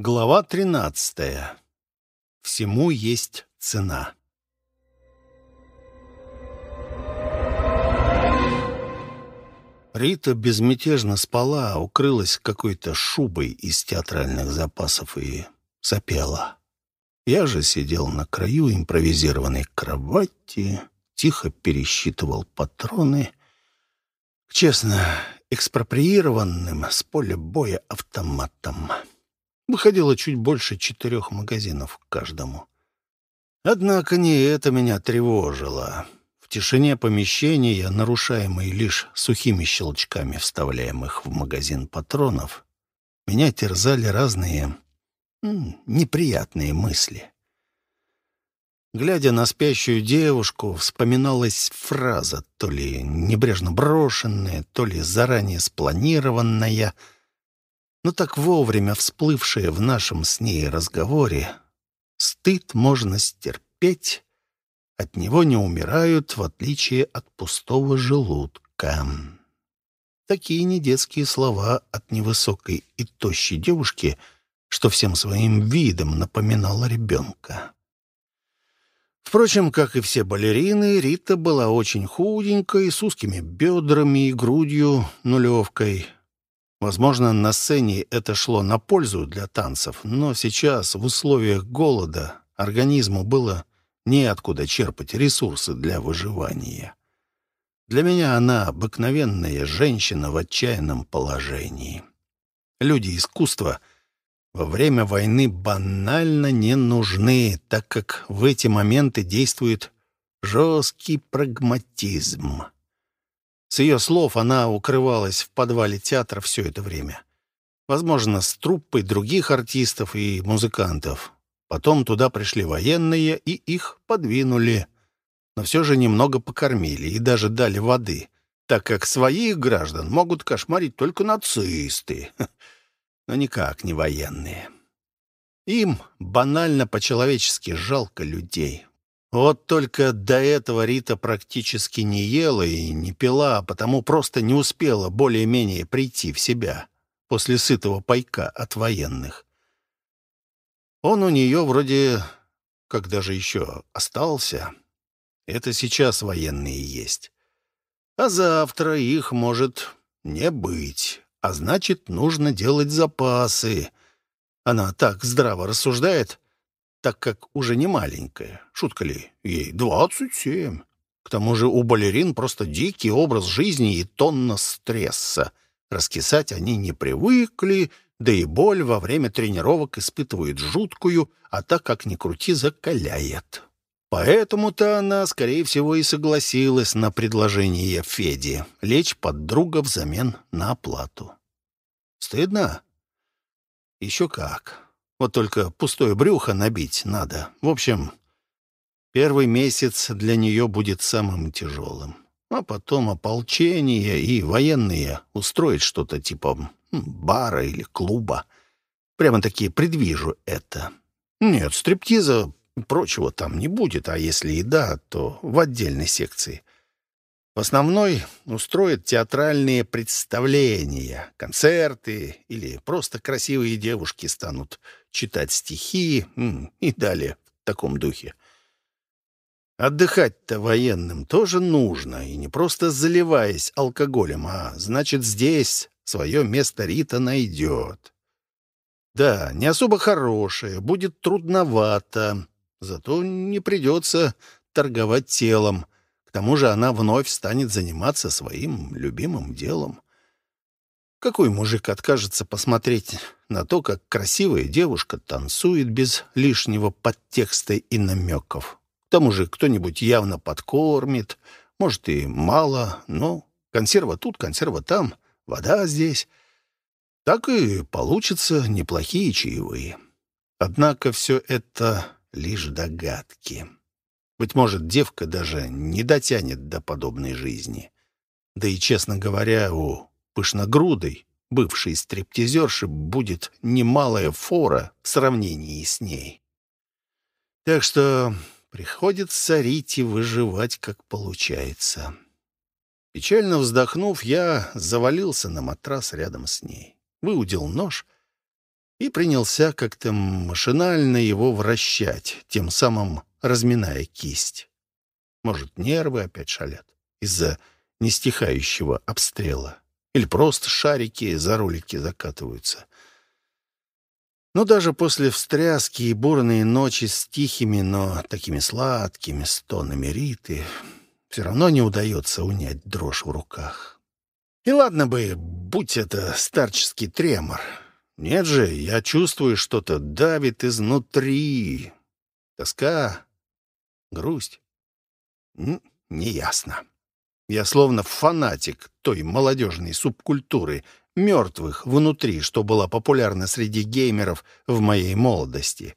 Глава 13. Всему есть цена. Рита безмятежно спала, укрылась какой-то шубой из театральных запасов и сопела. Я же сидел на краю импровизированной кровати, тихо пересчитывал патроны. Честно, экспроприированным с поля боя автоматом. Выходило чуть больше четырех магазинов к каждому. Однако не это меня тревожило. В тишине помещения, нарушаемой лишь сухими щелчками вставляемых в магазин патронов, меня терзали разные неприятные мысли. Глядя на спящую девушку, вспоминалась фраза, то ли небрежно брошенная, то ли заранее спланированная — но так вовремя всплывшее в нашем с ней разговоре. Стыд можно стерпеть, от него не умирают, в отличие от пустого желудка. Такие недетские слова от невысокой и тощей девушки, что всем своим видом напоминала ребенка. Впрочем, как и все балерины, Рита была очень худенькой, с узкими бедрами и грудью нулевкой — Возможно, на сцене это шло на пользу для танцев, но сейчас, в условиях голода, организму было неоткуда черпать ресурсы для выживания. Для меня она обыкновенная женщина в отчаянном положении. Люди искусства во время войны банально не нужны, так как в эти моменты действует жесткий прагматизм. С ее слов она укрывалась в подвале театра все это время. Возможно, с труппой других артистов и музыкантов. Потом туда пришли военные и их подвинули. Но все же немного покормили и даже дали воды, так как своих граждан могут кошмарить только нацисты, но никак не военные. Им банально по-человечески жалко людей. Вот только до этого Рита практически не ела и не пила, а потому просто не успела более-менее прийти в себя после сытого пайка от военных. Он у нее вроде как даже еще остался. Это сейчас военные есть. А завтра их может не быть, а значит, нужно делать запасы. Она так здраво рассуждает — так как уже не маленькая. Шутка ли? Ей двадцать семь. К тому же у балерин просто дикий образ жизни и тонна стресса. Раскисать они не привыкли, да и боль во время тренировок испытывают жуткую, а так как ни крути, закаляет. Поэтому-то она, скорее всего, и согласилась на предложение Феди лечь под друга взамен на оплату. Стыдно? Еще как. Вот только пустое брюхо набить надо. В общем, первый месяц для нее будет самым тяжелым. А потом ополчение и военные устроить что-то типа бара или клуба. Прямо-таки предвижу это. Нет, стриптиза прочего там не будет, а если и да, то в отдельной секции. В основной устроят театральные представления, концерты или просто красивые девушки станут читать стихи и далее в таком духе. Отдыхать-то военным тоже нужно, и не просто заливаясь алкоголем, а значит, здесь свое место Рита найдет. Да, не особо хорошее, будет трудновато, зато не придется торговать телом — к тому же она вновь станет заниматься своим любимым делом. Какой мужик откажется посмотреть на то, как красивая девушка танцует без лишнего подтекста и намеков? К тому же кто-нибудь явно подкормит, может и мало, но консерва тут, консерва там, вода здесь. Так и получатся неплохие чаевые. Однако все это лишь догадки. Быть может, девка даже не дотянет до подобной жизни. Да и, честно говоря, у пышногрудой, бывшей стриптизерши, будет немалая фора в сравнении с ней. Так что приходится Рите выживать, как получается. Печально вздохнув, я завалился на матрас рядом с ней. Выудил нож, и принялся как-то машинально его вращать, тем самым разминая кисть. Может, нервы опять шалят из-за нестихающего обстрела. Или просто шарики за ролики закатываются. Но даже после встряски и бурные ночи с тихими, но такими сладкими стонами Риты все равно не удается унять дрожь в руках. И ладно бы, будь это старческий тремор. Нет же, я чувствую, что-то давит изнутри. Тоска, грусть. Неясно. Я словно фанатик той молодежной субкультуры, мертвых внутри, что была популярна среди геймеров в моей молодости.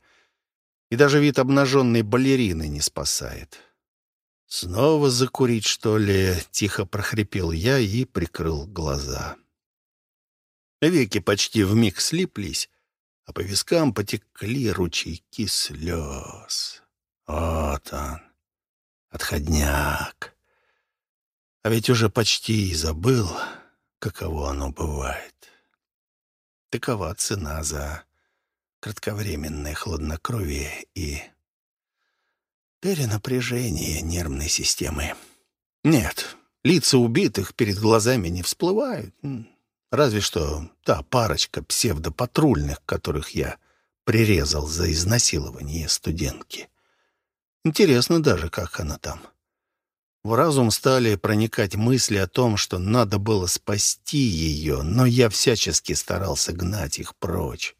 И даже вид обнаженной балерины не спасает. «Снова закурить, что ли?» — тихо прохрипел я и прикрыл глаза. Веки почти вмиг слиплись, а по вискам потекли ручейки слез. Вот он, отходняк. А ведь уже почти и забыл, каково оно бывает. Такова цена за кратковременное хладнокровие и перенапряжение нервной системы. Нет, лица убитых перед глазами не всплывают. Разве что та парочка псевдопатрульных, которых я прирезал за изнасилование студентки. Интересно даже, как она там. В разум стали проникать мысли о том, что надо было спасти ее, но я всячески старался гнать их прочь.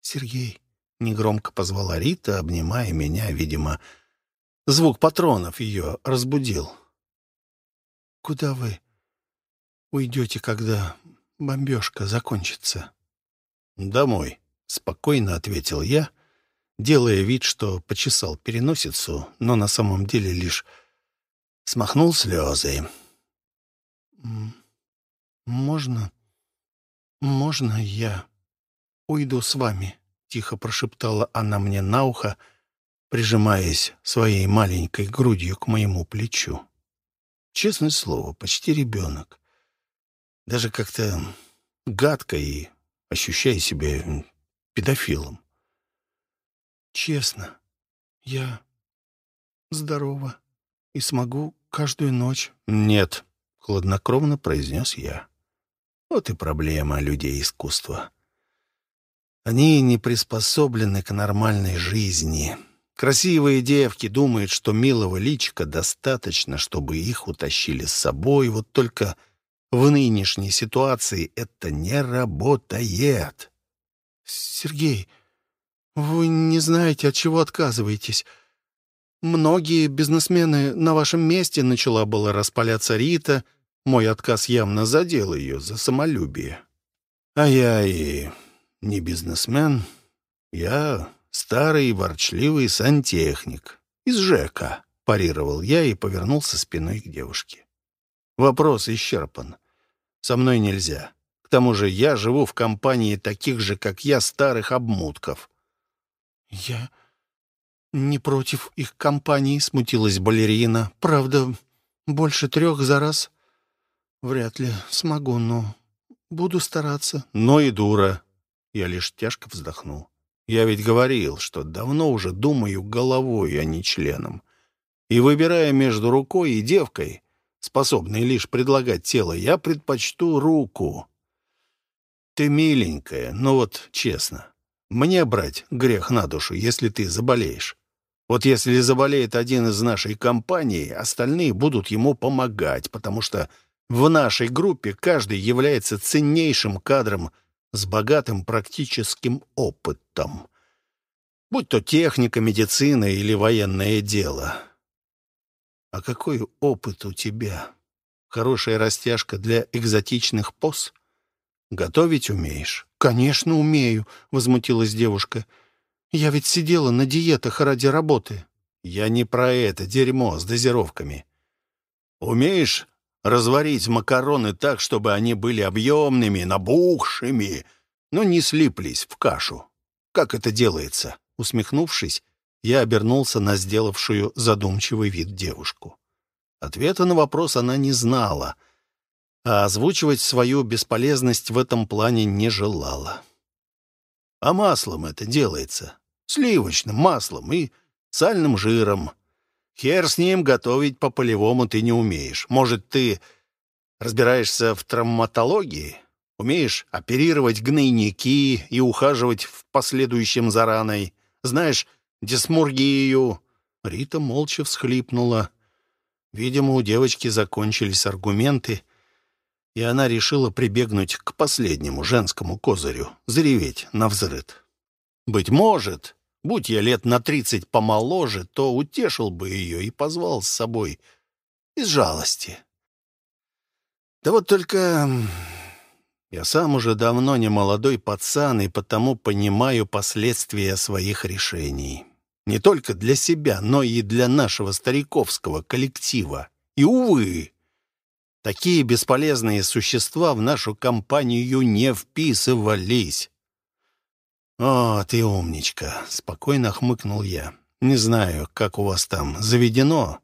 «Сергей», — негромко позвала Рита, обнимая меня, видимо, звук патронов ее разбудил. «Куда вы уйдете, когда бомбежка закончится?» «Домой», — спокойно ответил я, делая вид, что почесал переносицу, но на самом деле лишь смахнул слезы. «Можно... можно я уйду с вами?» — тихо прошептала она мне на ухо, прижимаясь своей маленькой грудью к моему плечу. Честное слово, почти ребенок. Даже как-то гадко и ощущая себя педофилом. «Честно, я здорова и смогу каждую ночь?» «Нет», — хладнокровно произнес я. «Вот и проблема людей искусства. Они не приспособлены к нормальной жизни. Красивые девки думают, что милого личика достаточно, чтобы их утащили с собой. Вот только в нынешней ситуации это не работает». «Сергей, вы не знаете, от чего отказываетесь. Многие бизнесмены на вашем месте начала было распаляться Рита. Мой отказ явно задел ее за самолюбие. А я и не бизнесмен. Я старый ворчливый сантехник. Из ЖЭКа, парировал я и повернулся спиной к девушке. Вопрос исчерпан. Со мной нельзя. К тому же я живу в компании таких же, как я, старых обмутков. Я «Не против их компании», — смутилась балерина. «Правда, больше трех за раз вряд ли смогу, но буду стараться». «Но и дура». Я лишь тяжко вздохнул. «Я ведь говорил, что давно уже думаю головой, а не членом. И выбирая между рукой и девкой, способной лишь предлагать тело, я предпочту руку. Ты миленькая, но вот честно, мне брать грех на душу, если ты заболеешь. Вот если заболеет один из нашей компании, остальные будут ему помогать, потому что в нашей группе каждый является ценнейшим кадром с богатым практическим опытом. Будь то техника, медицина или военное дело. А какой опыт у тебя? Хорошая растяжка для экзотичных поз? Готовить умеешь? Конечно, умею, возмутилась девушка. Я ведь сидела на диетах ради работы. Я не про это дерьмо с дозировками. Умеешь разварить макароны так, чтобы они были объемными, набухшими, но не слиплись в кашу? Как это делается? Усмехнувшись, я обернулся на сделавшую задумчивый вид девушку. Ответа на вопрос она не знала, а озвучивать свою бесполезность в этом плане не желала. А маслом это делается. Сливочным маслом и сальным жиром. Хер с ним готовить по-полевому ты не умеешь. Может, ты разбираешься в травматологии? Умеешь оперировать гнойники и ухаживать в последующем за раной? Знаешь дисмургию?» Рита молча всхлипнула. Видимо, у девочки закончились аргументы, и она решила прибегнуть к последнему женскому козырю — зареветь на взрыд. «Быть может, будь я лет на тридцать помоложе, то утешил бы ее и позвал с собой из жалости. Да вот только я сам уже давно не молодой пацан и потому понимаю последствия своих решений. Не только для себя, но и для нашего стариковского коллектива. И, увы, Такие бесполезные существа в нашу компанию не вписывались. «О, ты умничка!» — спокойно хмыкнул я. «Не знаю, как у вас там заведено,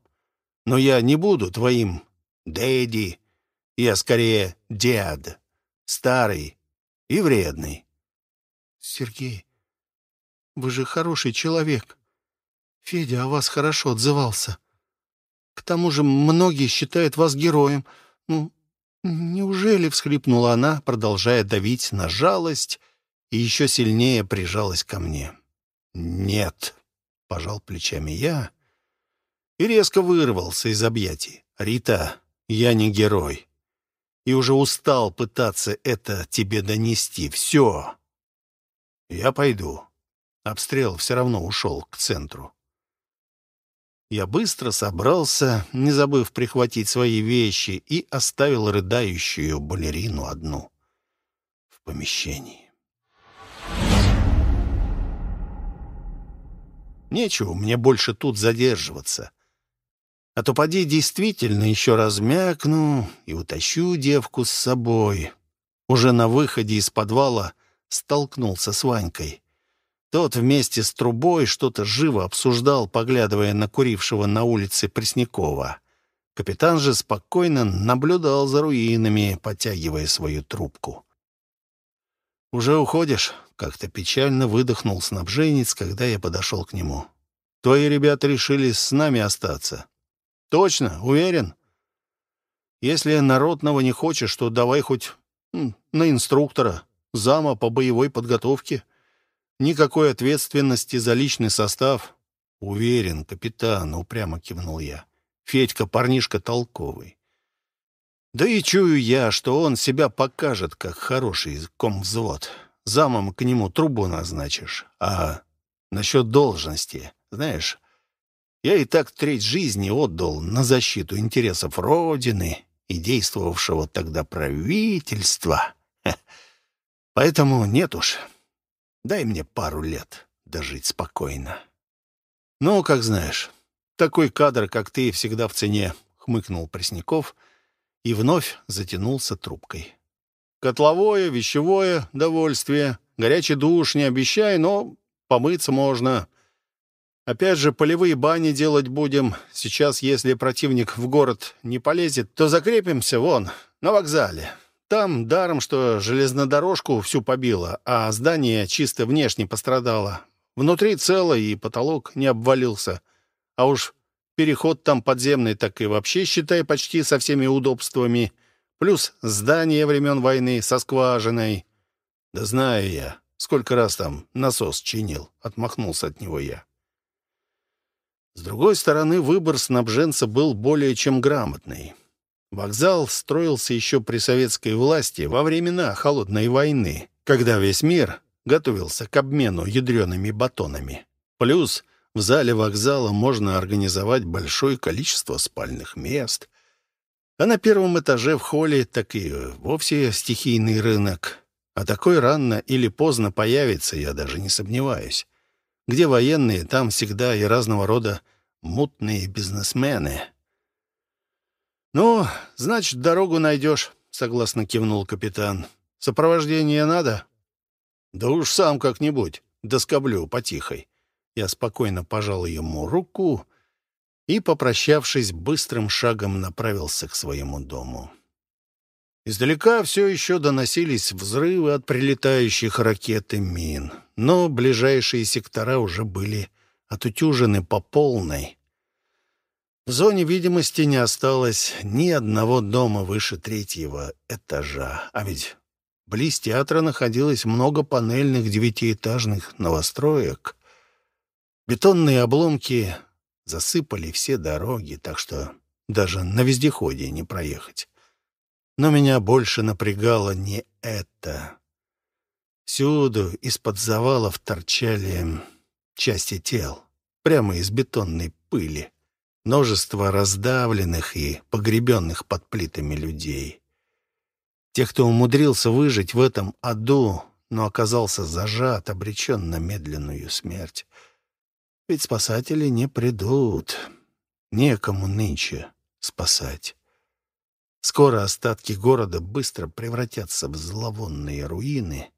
но я не буду твоим дэдди. Я скорее дед, старый и вредный». «Сергей, вы же хороший человек. Федя о вас хорошо отзывался. К тому же многие считают вас героем. «Ну, неужели?» — всхлипнула она, продолжая давить на жалость, и еще сильнее прижалась ко мне. «Нет», — пожал плечами я и резко вырвался из объятий. «Рита, я не герой, и уже устал пытаться это тебе донести. Все. Я пойду». Обстрел все равно ушел к центру. Я быстро собрался, не забыв прихватить свои вещи, и оставил рыдающую балерину одну в помещении. Нечего мне больше тут задерживаться. А то поди действительно еще размякну и утащу девку с собой. Уже на выходе из подвала столкнулся с Ванькой. Тот вместе с трубой что-то живо обсуждал, поглядывая на курившего на улице Преснякова. Капитан же спокойно наблюдал за руинами, потягивая свою трубку. «Уже уходишь?» — как-то печально выдохнул снабженец, когда я подошел к нему. «Твои ребята решили с нами остаться». «Точно? Уверен?» «Если народного не хочешь, то давай хоть на инструктора, зама по боевой подготовке». Никакой ответственности за личный состав. Уверен, капитан, упрямо кивнул я. Федька парнишка толковый. Да и чую я, что он себя покажет, как хороший комвзвод. Замом к нему трубу назначишь. А насчет должности, знаешь, я и так треть жизни отдал на защиту интересов Родины и действовавшего тогда правительства. Поэтому нет уж, Дай мне пару лет дожить спокойно. Ну, как знаешь, такой кадр, как ты, всегда в цене, хмыкнул Пресняков и вновь затянулся трубкой. Котловое, вещевое довольствие, горячий душ не обещай, но помыться можно. Опять же, полевые бани делать будем. Сейчас, если противник в город не полезет, то закрепимся вон, на вокзале. Там даром, что железнодорожку всю побило, а здание чисто внешне пострадало. Внутри цело, и потолок не обвалился. А уж переход там подземный, так и вообще, считай, почти со всеми удобствами. Плюс здание времен войны со скважиной. Да знаю я, сколько раз там насос чинил. Отмахнулся от него я. С другой стороны, выбор снабженца был более чем грамотный. Вокзал строился еще при советской власти во времена Холодной войны, когда весь мир готовился к обмену ядреными батонами. Плюс в зале вокзала можно организовать большое количество спальных мест. А на первом этаже в холле так и вовсе стихийный рынок. А такой рано или поздно появится, я даже не сомневаюсь. Где военные, там всегда и разного рода мутные бизнесмены — «Ну, значит, дорогу найдешь», — согласно кивнул капитан. «Сопровождение надо?» «Да уж сам как-нибудь, доскоблю потихой». Я спокойно пожал ему руку и, попрощавшись, быстрым шагом направился к своему дому. Издалека все еще доносились взрывы от прилетающих ракет и мин. но ближайшие сектора уже были отутюжены по полной. В зоне видимости не осталось ни одного дома выше третьего этажа. А ведь близ театра находилось много панельных девятиэтажных новостроек. Бетонные обломки засыпали все дороги, так что даже на вездеходе не проехать. Но меня больше напрягало не это. Всюду из-под завалов торчали части тел, прямо из бетонной пыли множество раздавленных и погребенных под плитами людей. Тех, кто умудрился выжить в этом аду, но оказался зажат, обречен на медленную смерть. Ведь спасатели не придут. Некому нынче спасать. Скоро остатки города быстро превратятся в зловонные руины.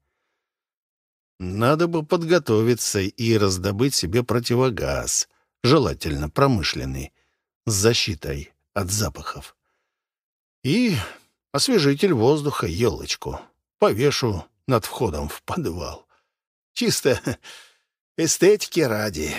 Надо бы подготовиться и раздобыть себе противогаз, желательно промышленный, с защитой от запахов. И освежитель воздуха, елочку, повешу над входом в подвал. Чисто эстетики ради.